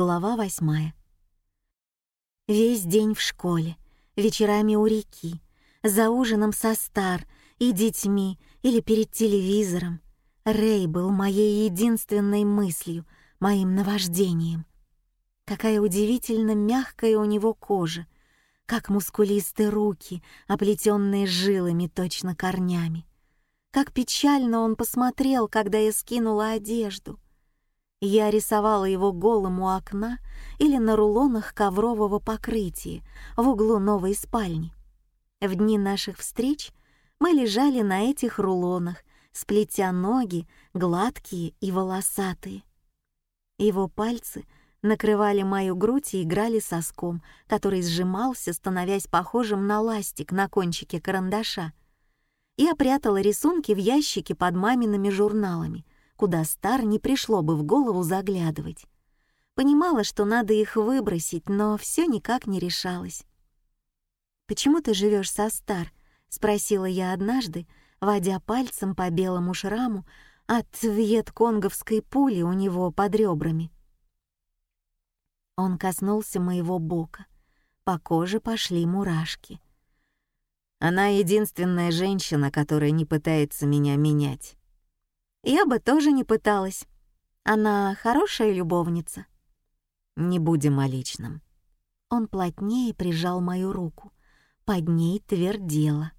Глава восьмая. Весь день в школе, вечерами у реки, за ужином со Стар и детьми или перед телевизором. Рэй был моей единственной мыслью, моим наваждением. Какая удивительно мягкая у него кожа, как мускулистые руки, оплетенные жилами, точно корнями. Как печально он посмотрел, когда я скинула одежду — я рисовала его голым у окна или на рулонах коврового покрытия в углу новой спальни. В дни наших встреч мы лежали на этих рулонах, сплетя ноги, гладкие и волосатые. Его пальцы накрывали мою грудь и играли соском, который сжимался, становясь похожим на ластик на кончике карандаша. Я прятала рисунки в ящике под мамиными журналами — куда Стар не пришло бы в голову заглядывать. Понимала, что надо их выбросить, но все никак не решалась. «Почему ты живешь со Стар?» — спросила я однажды, водя пальцем по белому шраму от вьетконговской пули у него под ребрами. Он коснулся моего бока. По коже пошли мурашки. Она единственная женщина, которая не пытается меня менять. Я бы тоже не пыталась. Она хорошая любовница. Не будем о личном. Он плотнее прижал мою руку. Под ней твердела.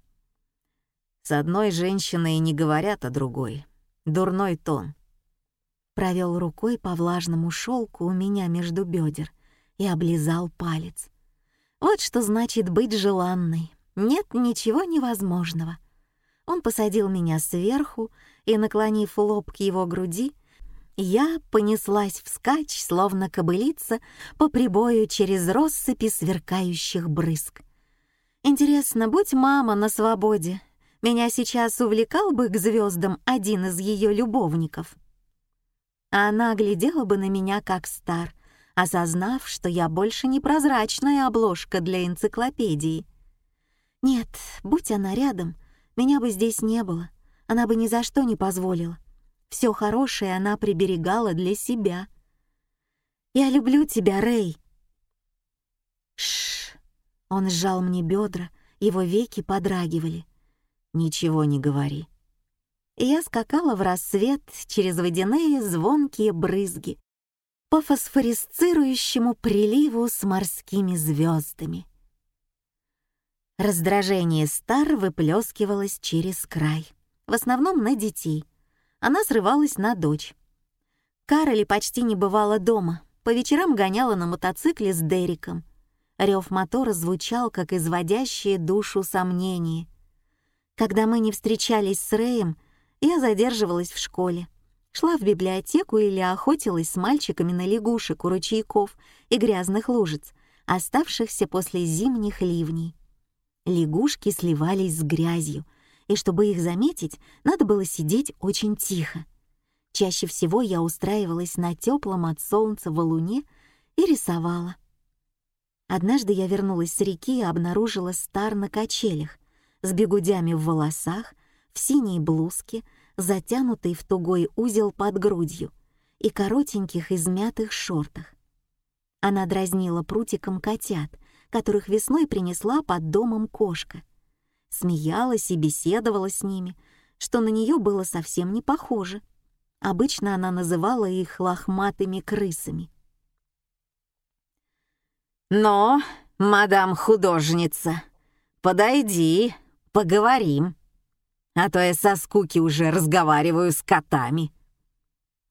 С одной женщиной не говорят о другой. Дурной тон. Провел рукой по влажному шелку у меня между бедер и облизал палец. Вот что значит быть желанной. Нет ничего невозможного. Он посадил меня сверху, и, наклонив лоб к его груди, я понеслась вскачь, словно кобылица, по прибою через россыпи сверкающих брызг. Интересно, будь мама на свободе, меня сейчас увлекал бы к звездам один из ее любовников. Она глядела бы на меня как стар, осознав, что я больше не прозрачная обложка для энциклопедии. Нет, будь она рядом, меня бы здесь не было — она бы ни за что не позволила. Все хорошее она приберегала для себя. «Я люблю тебя, Рэй!» Шш! Он сжал мне бедра, его веки подрагивали. «Ничего не говори». И я скакала в рассвет через водяные звонкие брызги по фосфорисцирующему приливу с морскими звездами. Раздражение Стар выплескивалось через край в основном на детей. Она срывалась на дочь. Кароли почти не бывала дома, по вечерам гоняла на мотоцикле с Дериком. Рев мотора звучал, как изводящее душу сомнение. Когда мы не встречались с Рэем, я задерживалась в школе. Шла в библиотеку или охотилась с мальчиками на лягушек у ручейков и грязных лужиц, оставшихся после зимних ливней. Лягушки сливались с грязью — и чтобы их заметить, надо было сидеть очень тихо. Чаще всего я устраивалась на теплом от солнца валуне и рисовала. Однажды я вернулась с реки и обнаружила стар на качелях, с бегудями в волосах, в синей блузке, затянутой в тугой узел под грудью и коротеньких измятых шортах. Она дразнила прутиком котят, которых весной принесла под домом кошка смеялась и беседовала с ними, что на нее было совсем не похоже. Обычно она называла их лохматыми крысами. «Но, мадам художница, подойди, поговорим, а то я со скуки уже разговариваю с котами».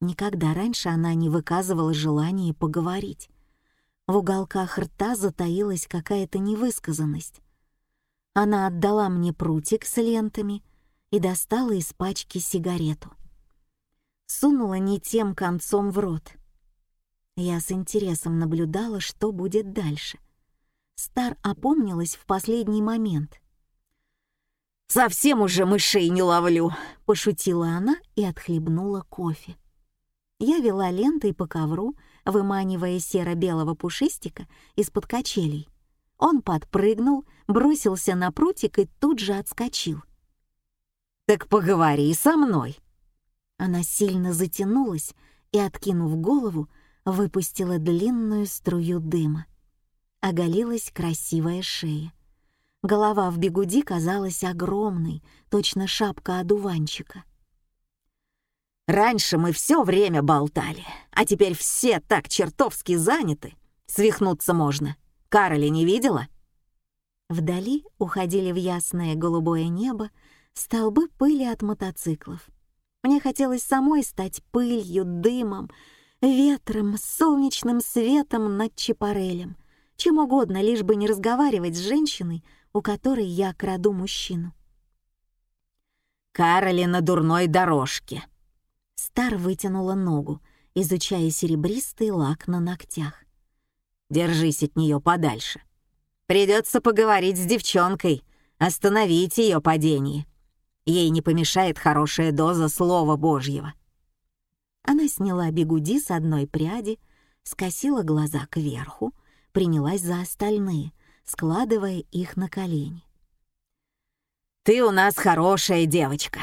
Никогда раньше она не выказывала желания поговорить. В уголках рта затаилась какая-то невысказанность. Она отдала мне прутик с лентами и достала из пачки сигарету. Сунула не тем концом в рот. Я с интересом наблюдала, что будет дальше. Стар опомнилась в последний момент. «Совсем уже мышей не ловлю», — пошутила она и отхлебнула кофе. Я вела лентой по ковру, выманивая серо-белого пушистика из-под качелей. Он подпрыгнул, бросился на прутик и тут же отскочил. «Так поговори со мной!» Она сильно затянулась и, откинув голову, выпустила длинную струю дыма. Оголилась красивая шея. Голова в бегуди казалась огромной, точно шапка одуванчика. «Раньше мы все время болтали, а теперь все так чертовски заняты. Свихнуться можно. Кароли не видела?» Вдали уходили в ясное голубое небо столбы пыли от мотоциклов. Мне хотелось самой стать пылью, дымом, ветром, солнечным светом над Чапарелем, чем угодно, лишь бы не разговаривать с женщиной, у которой я краду мужчину. «Кароли на дурной дорожке». Стар вытянула ногу, изучая серебристый лак на ногтях. «Держись от нее подальше. Придется поговорить с девчонкой, остановить ее падение. Ей не помешает хорошая доза Слова Божьего». Она сняла бегуди с одной пряди, скосила глаза кверху, принялась за остальные, складывая их на колени. «Ты у нас хорошая девочка.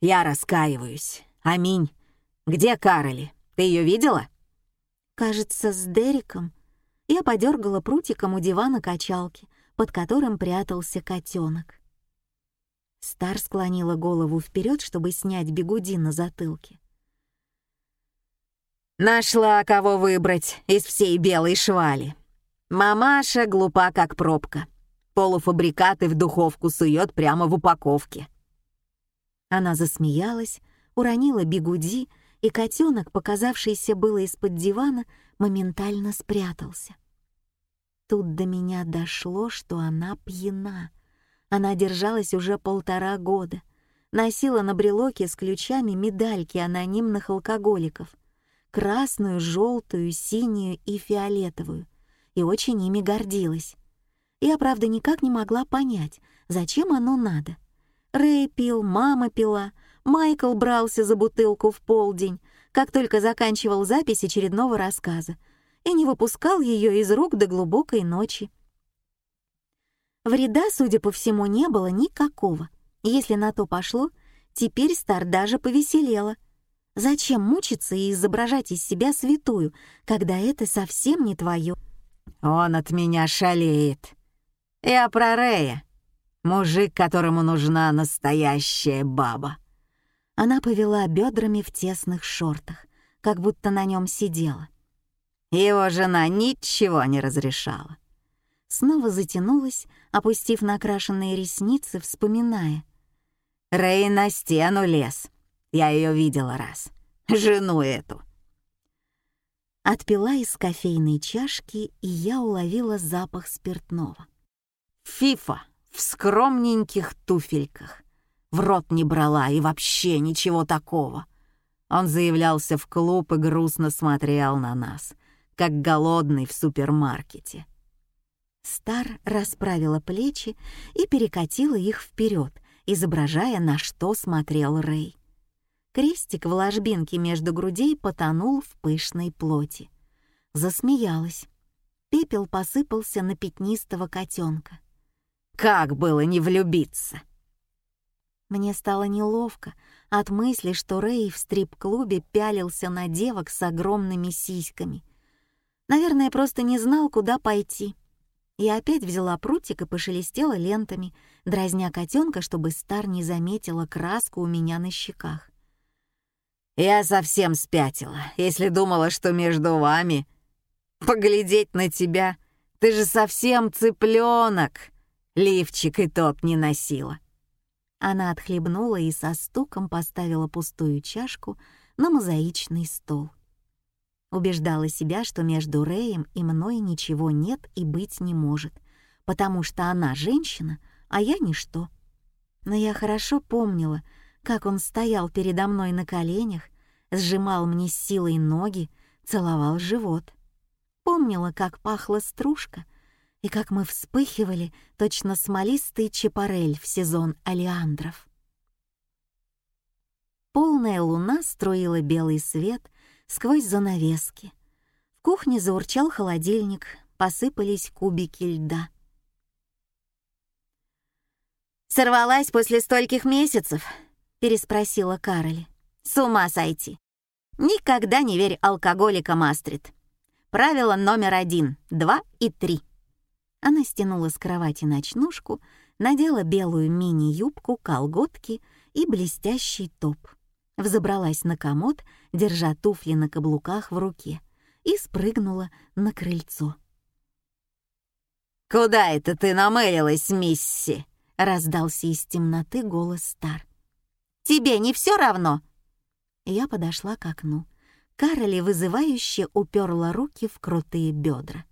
Я раскаиваюсь. Аминь. Где Кароли? Ты ее видела?» «Кажется, с Дериком». Я подергала прутиком у дивана качалки, под которым прятался котенок. Стар склонила голову вперед, чтобы снять бегуди на затылке. «Нашла, кого выбрать из всей белой швали. Мамаша глупа, как пробка. Полуфабрикаты в духовку сует прямо в упаковке». Она засмеялась, уронила бегуди, и котенок, показавшийся было из-под дивана, моментально спрятался. Тут до меня дошло, что она пьяна. Она держалась уже полтора года. Носила на брелоке с ключами медальки анонимных алкоголиков. Красную, желтую, синюю и фиолетовую. И очень ими гордилась. Я, правда, никак не могла понять, зачем оно надо. Рэй пил, мама пила, Майкл брался за бутылку в полдень, как только заканчивал запись очередного рассказа, и не выпускал ее из рук до глубокой ночи. Вреда, судя по всему, не было никакого. Если на то пошло, теперь Стар даже повеселела. Зачем мучиться и изображать из себя святую, когда это совсем не твое? Он от меня шалеет. Я про Рея. Мужик, которому нужна настоящая баба. Она повела бедрами в тесных шортах, как будто на нем сидела. Его жена ничего не разрешала снова затянулась, опустив накрашенные ресницы, вспоминая. «Рэй на стену лез. Я ее видела раз. Жену эту». Отпила из кофейной чашки, и я уловила запах спиртного. Фифа в скромненьких туфельках. В рот не брала и вообще ничего такого. Он заявлялся в клуб и грустно смотрел на нас, как голодный в супермаркете. Стар расправила плечи и перекатила их вперед, изображая, на что смотрел Рэй. Крестик в ложбинке между грудей потонул в пышной плоти. Засмеялась. Пепел посыпался на пятнистого котенка. «Как было не влюбиться!» Мне стало неловко от мысли, что Рэй в стрип-клубе пялился на девок с огромными сиськами. Наверное, просто не знал, куда пойти. Я опять взяла прутик и пошелестела лентами, дразня котенка, чтобы Стар не заметила краску у меня на щеках. «Я совсем спятила, если думала, что между вами... Поглядеть на тебя, ты же совсем цыпленок. Лифчик и топ не носила». Она отхлебнула и со стуком поставила пустую чашку на мозаичный стол. Убеждала себя, что между Рэем и мной ничего нет и быть не может, потому что она женщина, а я ничто. Но я хорошо помнила, как он стоял передо мной на коленях, сжимал мне силой ноги, целовал живот. Помнила, как пахла стружка и как мы вспыхивали, точно смолистый чапарель в сезон алиандров. Полная луна струила белый свет сквозь занавески. В кухне заурчал холодильник, посыпались кубики льда. «Сорвалась после стольких месяцев?» — переспросила Кароли. «С ума сойти! Никогда не верь алкоголикам, Астрид. Правило номер один, два и три». Она стянула с кровати ночнушку, надела белую мини-юбку, колготки и блестящий топ. Взобралась на комод, держа туфли на каблуках в руке, и спрыгнула на крыльцо. «Куда это ты намылилась, мисси?» — раздался из темноты голос Стар. «Тебе не все равно?» Я подошла к окну. Кароли вызывающе уперла руки в крутые бедра.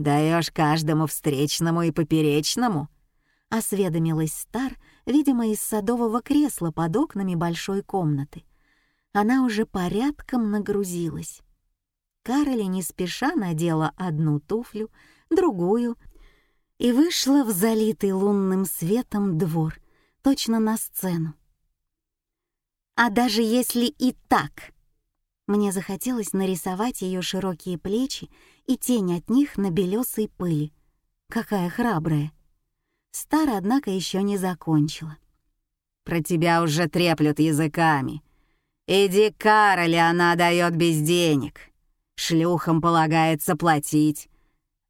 Даешь каждому встречному и поперечному?» — осведомилась Стар, видимо, из садового кресла под окнами большой комнаты. Она уже порядком нагрузилась. Кароли не спеша надела одну туфлю, другую и вышла в залитый лунным светом двор, точно на сцену. А даже если и так, мне захотелось нарисовать ее широкие плечи и тень от них на белесой пыли. Какая храбрая. Стара, однако, еще не закончила. «Про тебя уже треплют языками. Иди Кароли она дает без денег. Шлюхам полагается платить.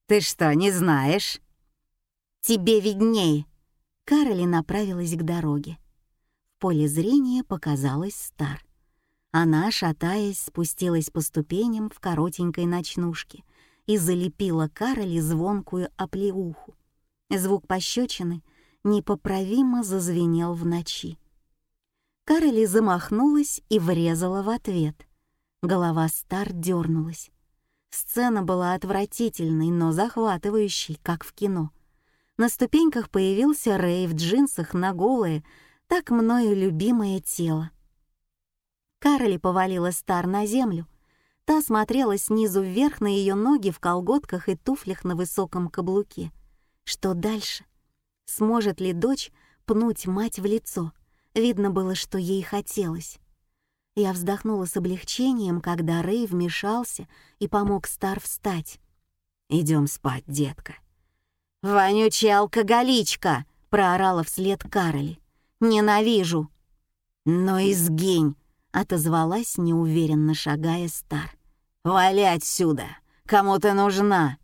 Ты что, не знаешь?» «Тебе виднее». Кароли направилась к дороге. В поле зрения показалась Стар. Она, шатаясь, спустилась по ступеням в коротенькой ночнушке и залепила Кароли звонкую оплеуху. Звук пощечины непоправимо зазвенел в ночи. Кароли замахнулась и врезала в ответ. Голова Стар дернулась. Сцена была отвратительной, но захватывающей, как в кино. На ступеньках появился Рэй в джинсах на голое, так мною любимое тело. Кароли повалила Стар на землю. Та смотрела снизу вверх на ее ноги в колготках и туфлях на высоком каблуке. Что дальше? Сможет ли дочь пнуть мать в лицо? Видно было, что ей хотелось. Я вздохнула с облегчением, когда Рэй вмешался и помог Стар встать. Идем спать, детка». «Вонючая алкоголичка!» — проорала вслед Кароли. «Ненавижу!» «Ну и сгинь!» — отозвалась, неуверенно шагая Стар. «Вали отсюда! Кому ты нужна?»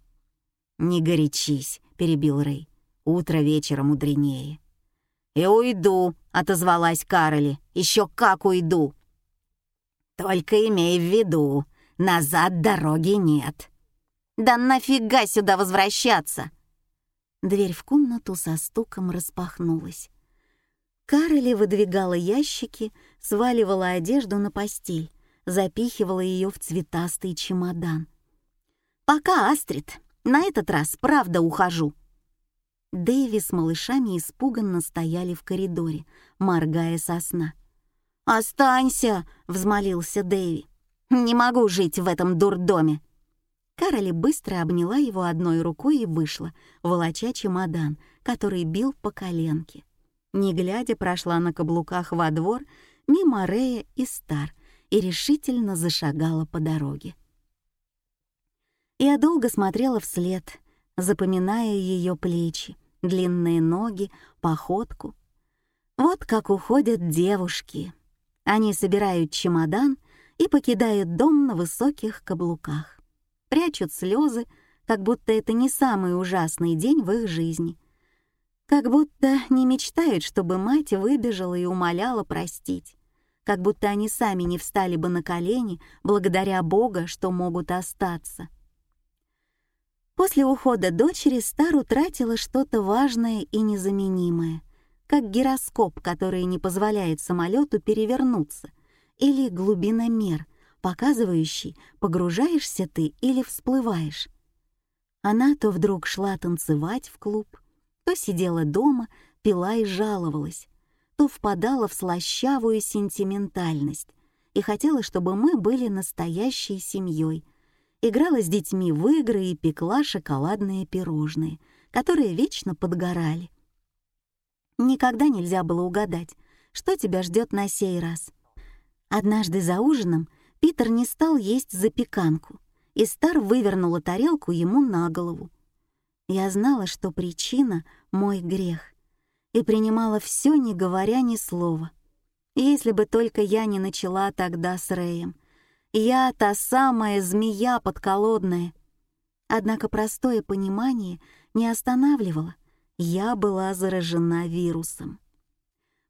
«Не горячись», — перебил Рэй. «Утро вечера мудренее». «И уйду», — отозвалась Кароли. «Еще как уйду!» Только имей в виду, назад дороги нет. Да нафига сюда возвращаться? Дверь в комнату со стуком распахнулась. Кароли выдвигала ящики, сваливала одежду на постель, запихивала ее в цветастый чемодан. «Пока, Астрид, на этот раз правда ухожу». Дэви с малышами испуганно стояли в коридоре, моргая со сна. «Останься!» — взмолился Дэви. «Не могу жить в этом дурдоме!» Кароли быстро обняла его одной рукой и вышла, волоча чемодан, который бил по коленке. Не глядя, прошла на каблуках во двор, мимо Рея и Стар, и решительно зашагала по дороге. Я долго смотрела вслед, запоминая ее плечи, длинные ноги, походку. Вот как уходят девушки, они собирают чемодан и покидают дом на высоких каблуках. Прячут слезы, как будто это не самый ужасный день в их жизни. Как будто не мечтают, чтобы мать выбежала и умоляла простить. Как будто они сами не встали бы на колени благодаря Бога, что могут остаться. После ухода дочери Стар утратила что-то важное и незаменимое как гироскоп, который не позволяет самолету перевернуться, или глубиномер, показывающий, погружаешься ты или всплываешь. Она то вдруг шла танцевать в клуб, то сидела дома, пила и жаловалась, то впадала в слащавую сентиментальность и хотела, чтобы мы были настоящей семьей, играла с детьми в игры и пекла шоколадные пирожные, которые вечно подгорали. Никогда нельзя было угадать, что тебя ждет на сей раз. Однажды за ужином Питер не стал есть запеканку, и Стар вывернула тарелку ему на голову. Я знала, что причина — мой грех, и принимала все, не говоря ни слова. Если бы только я не начала тогда с Рэем, Я та самая змея подколодная. Однако простое понимание не останавливало. Я была заражена вирусом.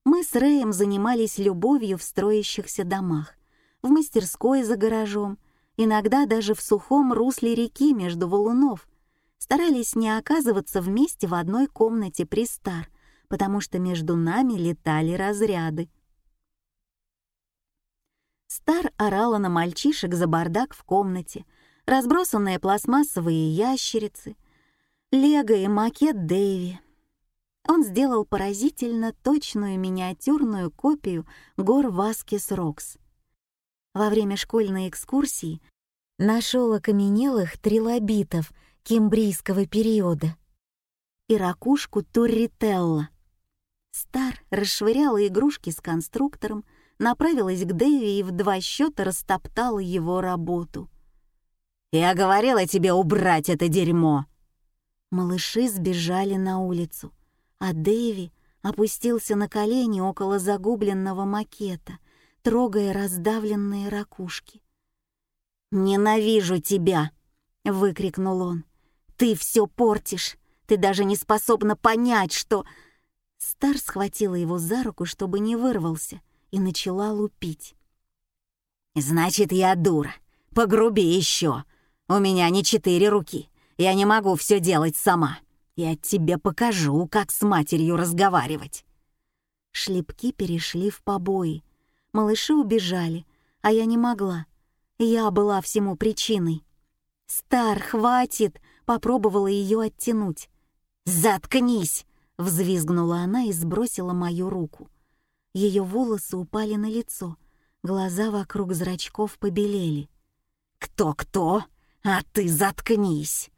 Мы с Рэем занимались любовью в строящихся домах, в мастерской за гаражом, иногда даже в сухом русле реки между валунов. Старались не оказываться вместе в одной комнате при стар, потому что между нами летали разряды. Стар орала на мальчишек за бардак в комнате, разбросанные пластмассовые ящерицы, лего и макет Дэви. Он сделал поразительно точную миниатюрную копию гор Васкес Рокс. Во время школьной экскурсии нашел окаменелых трилобитов кембрийского периода и ракушку Туррителла. Стар расшвыряла игрушки с конструктором, направилась к Дэви и в два счета растоптала его работу. «Я говорила тебе убрать это дерьмо!» Малыши сбежали на улицу, а Дэви опустился на колени около загубленного макета, трогая раздавленные ракушки. «Ненавижу тебя!» — выкрикнул он. «Ты все портишь! Ты даже не способна понять, что...» Стар схватила его за руку, чтобы не вырвался, и начала лупить. «Значит, я дура. Погруби еще. У меня не четыре руки. Я не могу все делать сама. Я тебе покажу, как с матерью разговаривать». Шлепки перешли в побои. Малыши убежали, а я не могла. Я была всему причиной. «Стар, хватит!» — попробовала ее оттянуть. «Заткнись!» — взвизгнула она и сбросила мою руку. Ее волосы упали на лицо, глаза вокруг зрачков побелели. «Кто-кто? А ты заткнись!»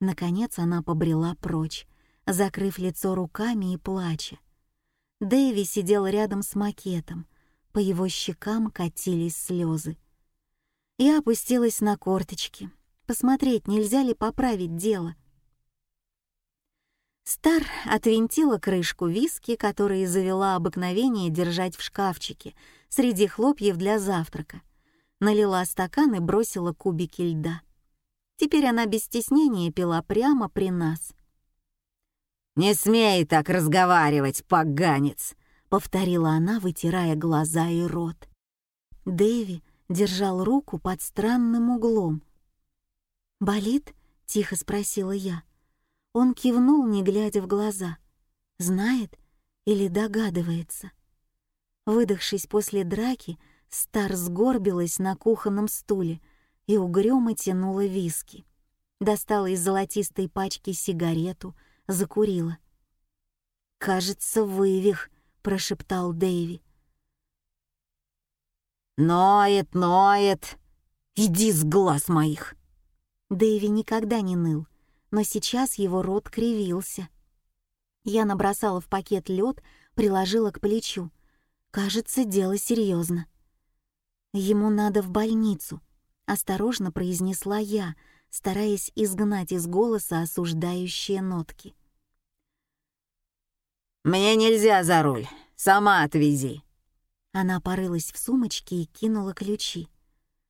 Наконец она побрела прочь, закрыв лицо руками и плача. Дэви сидел рядом с макетом, по его щекам катились слезы. Я опустилась на корточки, посмотреть, нельзя ли поправить дело — Стар отвинтила крышку виски, который завела обыкновение держать в шкафчике среди хлопьев для завтрака. Налила стакан и бросила кубики льда. Теперь она без стеснения пила прямо при нас. «Не смей так разговаривать, поганец!» — повторила она, вытирая глаза и рот. Дэви держал руку под странным углом. «Болит?» — тихо спросила я. Он кивнул, не глядя в глаза. Знает или догадывается. Выдохшись после драки, Стар сгорбилась на кухонном стуле и угрюмо тянула виски. Достала из золотистой пачки сигарету, закурила. «Кажется, вывих», — прошептал Дэйви. «Ноет, ноет! Иди с глаз моих!» Дэйви никогда не ныл, но сейчас его рот кривился. Я набросала в пакет лед, приложила к плечу. Кажется, дело серьезно. Ему надо в больницу, осторожно произнесла я, стараясь изгнать из голоса осуждающие нотки. «Мне нельзя за руль, сама отвези». Она порылась в сумочке и кинула ключи.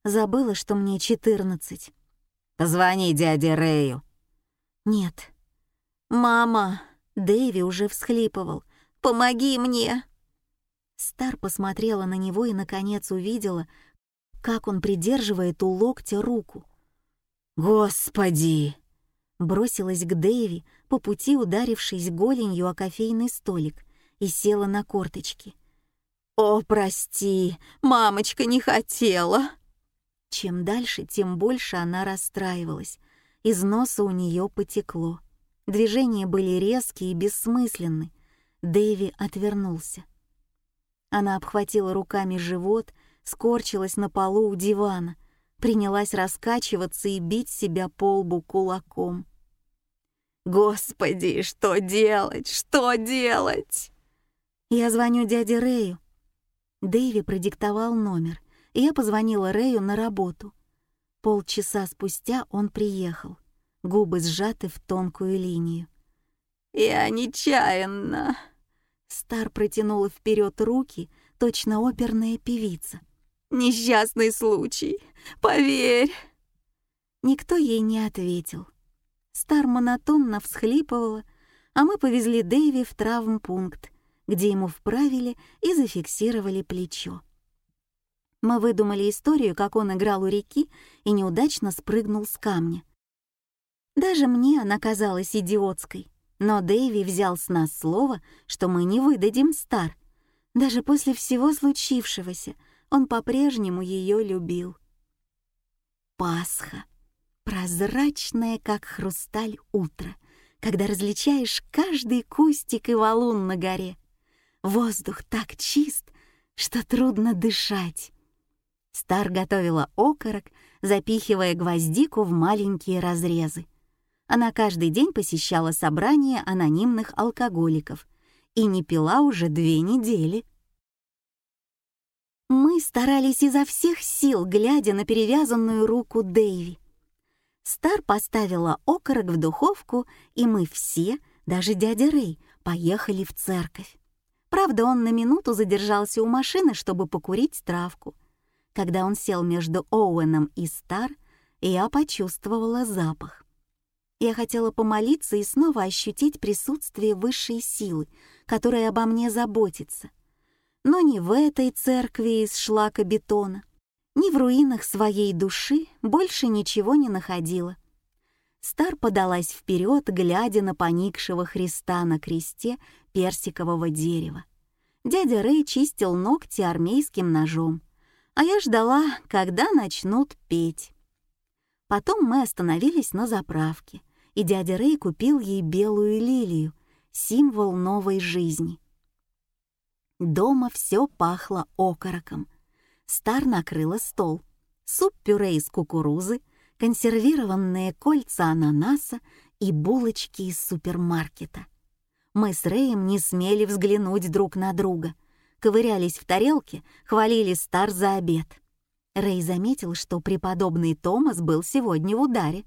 Забыла, что мне четырнадцать. «Позвони дяде Рэю», нет. «Мама!» — Дэви уже всхлипывал. «Помоги мне!» Стар посмотрела на него и, наконец, увидела, как он придерживает у локтя руку. «Господи!» Бросилась к Дэви, по пути ударившись голенью о кофейный столик, и села на корточки. «О, прости, мамочка не хотела!» Чем дальше, тем больше она расстраивалась, из носа у нее потекло. Движения были резкие и бессмысленны. Дэви отвернулся. Она обхватила руками живот, скорчилась на полу у дивана, принялась раскачиваться и бить себя по лбу кулаком. «Господи, что делать? Что делать?» «Я звоню дяде Рэю». Дэви продиктовал номер, и я позвонила Рэю на работу. Полчаса спустя он приехал, губы сжаты в тонкую линию. «Я нечаянно!» Стар протянула вперед руки, точно оперная певица. несчастный случай, поверь!» Никто ей не ответил. Стар монотонно всхлипывала, а мы повезли Дэйви в травмпункт, где ему вправили и зафиксировали плечо. Мы выдумали историю, как он играл у реки и неудачно спрыгнул с камня. Даже мне она казалась идиотской, но Дэйви взял с нас слово, что мы не выдадим Стар. Даже после всего случившегося он по-прежнему ее любил. Пасха. Прозрачное, как хрусталь, утро, когда различаешь каждый кустик и валун на горе. Воздух так чист, что трудно дышать. Стар готовила окорок, запихивая гвоздику в маленькие разрезы. Она каждый день посещала собрания анонимных алкоголиков и не пила уже две недели. Мы старались изо всех сил, глядя на перевязанную руку Дэйви. Стар поставила окорок в духовку, и мы все, даже дядя Рэй, поехали в церковь. Правда, он на минуту задержался у машины, чтобы покурить травку. Когда он сел между Оуэном и Стар, я почувствовала запах. Я хотела помолиться и снова ощутить присутствие высшей силы, которая обо мне заботится. Но ни в этой церкви из шлака-бетона, ни в руинах своей души больше ничего не находила. Стар подалась вперед, глядя на поникшего Христа на кресте персикового дерева. Дядя Рэй чистил ногти армейским ножом, а я ждала, когда начнут петь. Потом мы остановились на заправке, и дядя Рэй купил ей белую лилию, символ новой жизни. Дома все пахло окороком. Стар накрыла стол. Суп-пюре из кукурузы — консервированные кольца ананаса и булочки из супермаркета. Мы с Рэем не смели взглянуть друг на друга. Ковырялись в тарелке, хвалили Стар за обед. Рэй заметил, что преподобный Томас был сегодня в ударе.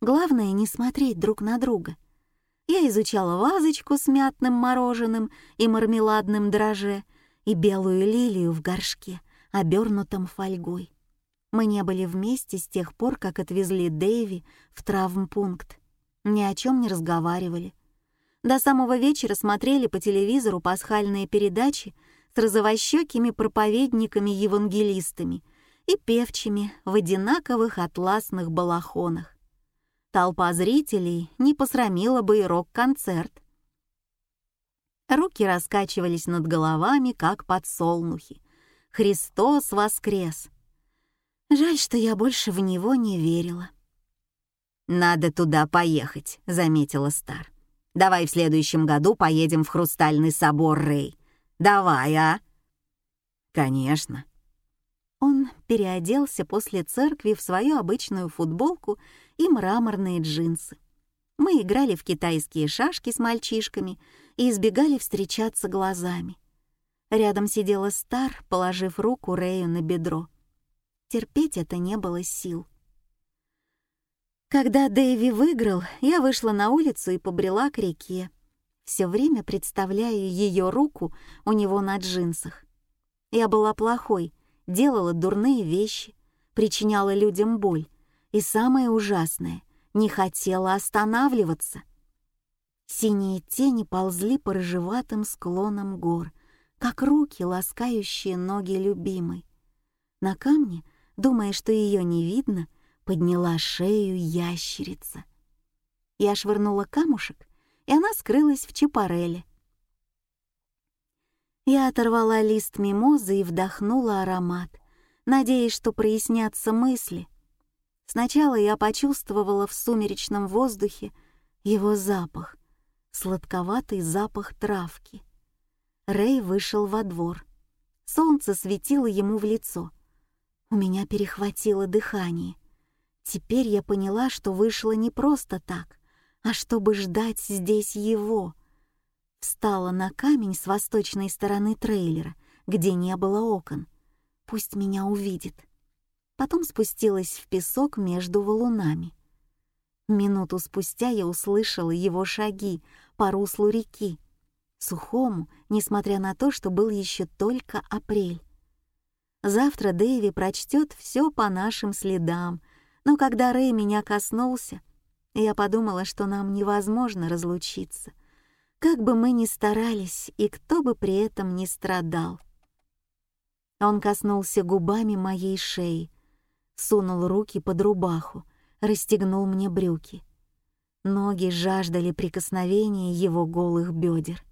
Главное — не смотреть друг на друга. Я изучала вазочку с мятным мороженым и мармеладным драже и белую лилию в горшке, обернутом фольгой. Мы не были вместе с тех пор, как отвезли Дэйви в травмпункт. Ни о чем не разговаривали. До самого вечера смотрели по телевизору пасхальные передачи с розовощекими проповедниками-евангелистами и певчими в одинаковых атласных балахонах. Толпа зрителей не посрамила бы и рок-концерт. Руки раскачивались над головами, как подсолнухи. «Христос воскрес!» Жаль, что я больше в него не верила. «Надо туда поехать», — заметила Стар. «Давай в следующем году поедем в Хрустальный собор, Рэй. Давай, а?» «Конечно». Он переоделся после церкви в свою обычную футболку и мраморные джинсы. Мы играли в китайские шашки с мальчишками и избегали встречаться глазами. Рядом сидела Стар, положив руку Рэю на бедро. Терпеть это не было сил. Когда Дэйви выиграл, я вышла на улицу и побрела к реке, все время представляя ее руку у него на джинсах. Я была плохой, делала дурные вещи, причиняла людям боль, и самое ужасное — не хотела останавливаться. Синие тени ползли по рыжеватым склонам гор, как руки, ласкающие ноги любимой. На камне думая, что ее не видно, подняла шею ящерица. Я швырнула камушек, и она скрылась в чапареле. Я оторвала лист мимозы и вдохнула аромат, надеясь, что прояснятся мысли. Сначала я почувствовала в сумеречном воздухе его запах, сладковатый запах травки. Рэй вышел во двор. Солнце светило ему в лицо — у меня перехватило дыхание. Теперь я поняла, что вышла не просто так, а чтобы ждать здесь его. Встала на камень с восточной стороны трейлера, где не было окон. Пусть меня увидит. Потом спустилась в песок между валунами. Минуту спустя я услышала его шаги по руслу реки, сухому, несмотря на то, что был еще только апрель. Завтра Дэви прочтет все по нашим следам, но когда Рэй меня коснулся, я подумала, что нам невозможно разлучиться, как бы мы ни старались и кто бы при этом ни страдал. Он коснулся губами моей шеи, сунул руки под рубаху, расстегнул мне брюки. Ноги жаждали прикосновения его голых бедер.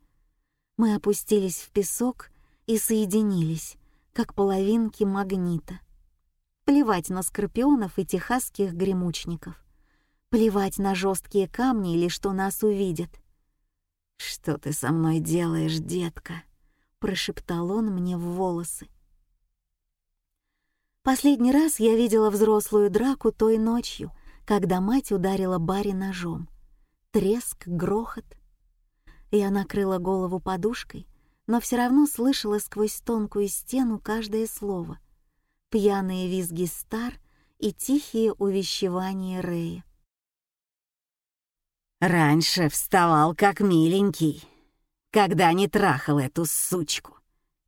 Мы опустились в песок и соединились, как половинки магнита. Плевать на скорпионов и техасских гремучников. Плевать на жесткие камни или что нас увидят. «Что ты со мной делаешь, детка?» — прошептал он мне в волосы. Последний раз я видела взрослую драку той ночью, когда мать ударила Барри ножом. Треск, грохот. Я накрыла голову подушкой, но все равно слышала сквозь тонкую стену каждое слово. Пьяные визги Стар и тихие увещевания Рэя. Раньше вставал как миленький, когда не трахал эту сучку.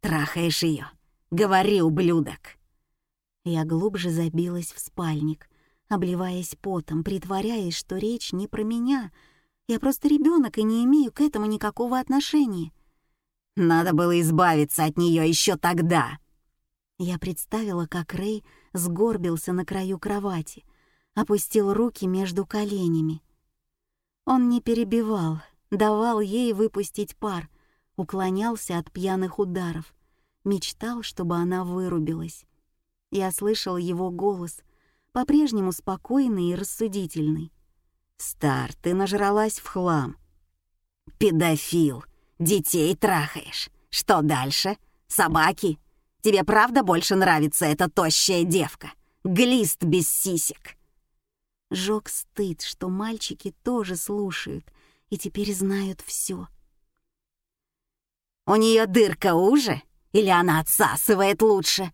Трахаешь ее, говори, ублюдок. Я глубже забилась в спальник, обливаясь потом, притворяясь, что речь не про меня. Я просто ребенок и не имею к этому никакого отношения. Надо было избавиться от нее еще тогда. Я представила, как Рэй сгорбился на краю кровати, опустил руки между коленями — он не перебивал, давал ей выпустить пар, уклонялся от пьяных ударов, мечтал, чтобы она вырубилась. Я слышал его голос, по-прежнему спокойный и рассудительный. «Стар, ты нажралась в хлам. Педофил, детей трахаешь. Что дальше? Собаки? Тебе правда больше нравится эта тощая девка? Глист без сисек?» Жёг стыд, что мальчики тоже слушают и теперь знают все. «У нее дырка уже? Или она отсасывает лучше?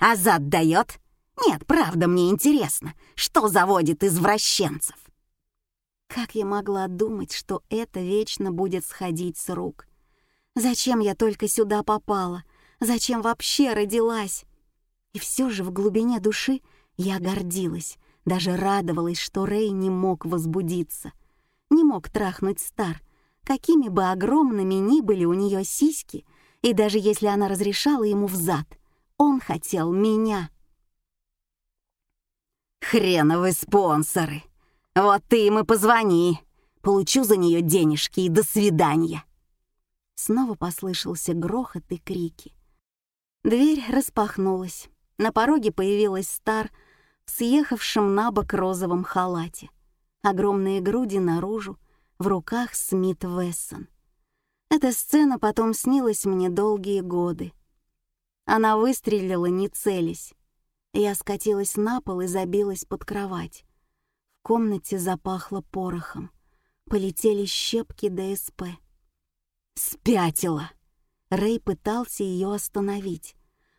А зад дает? Нет, правда, мне интересно, что заводит извращенцев?» Как я могла думать, что это вечно будет сходить с рук? Зачем я только сюда попала? Зачем вообще родилась? И все же в глубине души я гордилась, даже радовалась, что Рэй не мог возбудиться. Не мог трахнуть Стар, какими бы огромными ни были у нее сиськи, и даже если она разрешала ему взад, он хотел меня. «Хреновы спонсоры! Вот ты им и позвони! Получу за нее денежки и до свидания!» Снова послышался грохот и крики. Дверь распахнулась. На пороге появилась Стар — съехавшем на бок розовом халате. Огромные груди наружу, в руках Смит Вессон. Эта сцена потом снилась мне долгие годы. Она выстрелила, не целясь. Я скатилась на пол и забилась под кровать. В комнате запахло порохом. Полетели щепки ДСП. «Спятила!» Рэй пытался ее остановить.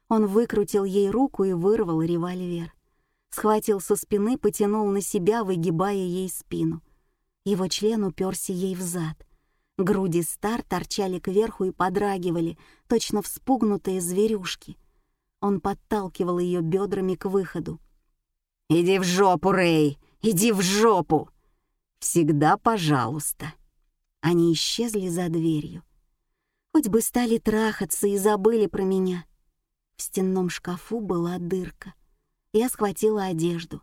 Он выкрутил ей руку и вырвал револьвер схватил со спины, потянул на себя, выгибая ей спину. Его член уперся ей в зад. Груди Стар торчали кверху и подрагивали, точно вспугнутые зверюшки. Он подталкивал ее бедрами к выходу. «Иди в жопу, Рэй! Иди в жопу!» «Всегда пожалуйста!» Они исчезли за дверью. Хоть бы стали трахаться и забыли про меня. В стенном шкафу была дырка — я схватила одежду.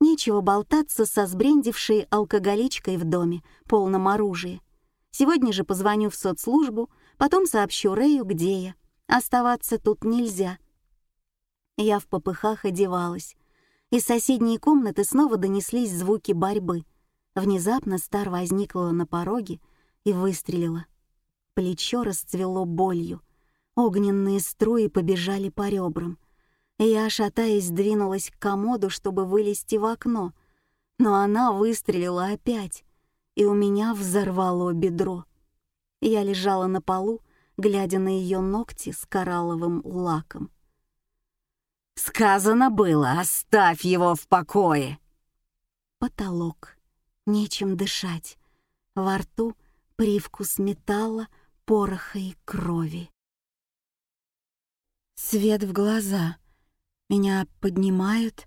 Нечего болтаться со сбрендившей алкоголичкой в доме, полном оружия. Сегодня же позвоню в соцслужбу, потом сообщу Рэю, где я. Оставаться тут нельзя. Я в попыхах одевалась. Из соседней комнаты снова донеслись звуки борьбы. Внезапно Стар возникла на пороге и выстрелила. Плечо расцвело болью. Огненные струи побежали по ребрам. Я, шатаясь, двинулась к комоду, чтобы вылезти в окно, но она выстрелила опять, и у меня взорвало бедро. Я лежала на полу, глядя на ее ногти с коралловым лаком. «Сказано было, оставь его в покое!» Потолок. Нечем дышать. Во рту привкус металла, пороха и крови. Свет в глаза. Меня поднимают.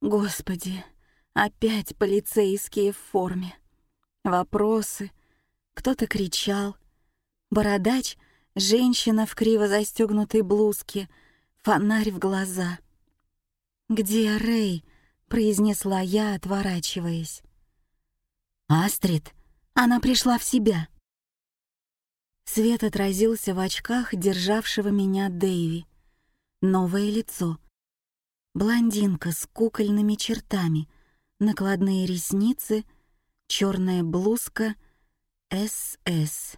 Господи, опять полицейские в форме. Вопросы. Кто-то кричал. Бородач, женщина в криво застегнутой блузке, фонарь в глаза. «Где Рэй?» — произнесла я, отворачиваясь. «Астрид!» Она пришла в себя. Свет отразился в очках, державшего меня Дэйви. Новое лицо. Блондинка с кукольными чертами, накладные ресницы, черная блузка, СС.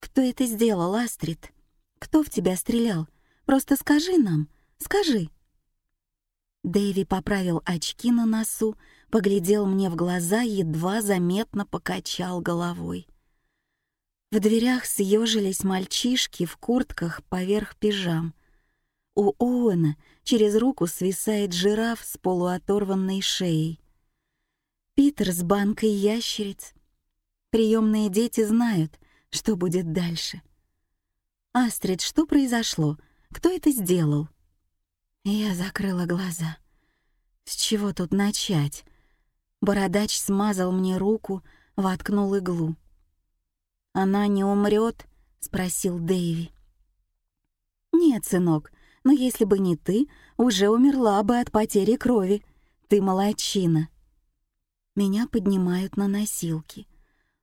«Кто это сделал, Астрид? Кто в тебя стрелял? Просто скажи нам, скажи!» Дэйви поправил очки на носу, поглядел мне в глаза, едва заметно покачал головой. В дверях съежились мальчишки в куртках поверх пижам. У Оуэна через руку свисает жираф с полуоторванной шеей. Питер с банкой ящериц. Приемные дети знают, что будет дальше. «Астрид, что произошло? Кто это сделал?» Я закрыла глаза. С чего тут начать? Бородач смазал мне руку, воткнул иглу. «Она не умрет?» — спросил Дэйви. «Нет, сынок, но если бы не ты, уже умерла бы от потери крови. Ты молодчина». Меня поднимают на носилки.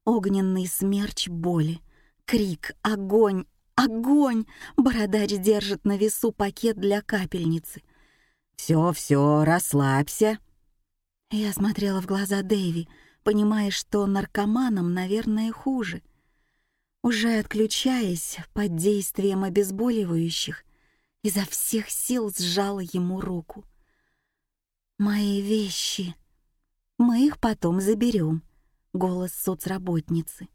Огненный смерч боли. Крик, огонь, огонь! Бородач держит на весу пакет для капельницы. «Все, все, расслабься», я смотрела в глаза Дэви, понимая, что наркоманам, наверное, хуже. Уже отключаясь под действием обезболивающих, изо всех сил сжала ему руку. «Мои вещи. Мы их потом заберем», — голос соцработницы.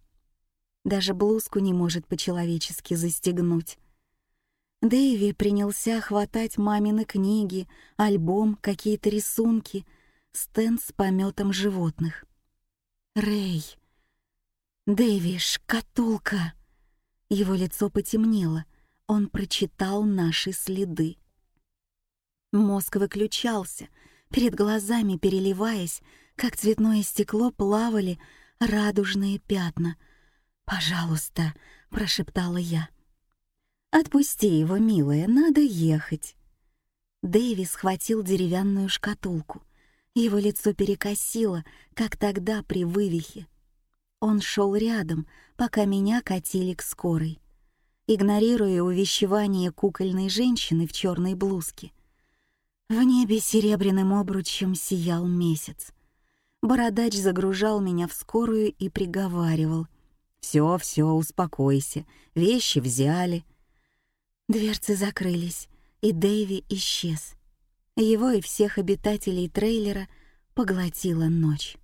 Даже блузку не может по-человечески застегнуть. Дэйви принялся хватать мамины книги, альбом, какие-то рисунки — стенд с пометом животных. «Рэй! Дэви, шкатулка!» Его лицо потемнело, он прочитал наши следы. Мозг выключался, перед глазами переливаясь, как цветное стекло плавали радужные пятна. «Пожалуйста», — прошептала я. «Отпусти его, милая, надо ехать». Дэви схватил деревянную шкатулку. Его лицо перекосило, как тогда при вывихе. Он шел рядом, пока меня катили к скорой. Игнорируя увещевание кукольной женщины в черной блузке. В небе серебряным обручем сиял месяц. Бородач загружал меня в скорую и приговаривал. «Все, все, успокойся, вещи взяли». Дверцы закрылись, и Дэйви исчез. Его и всех обитателей трейлера поглотила ночь.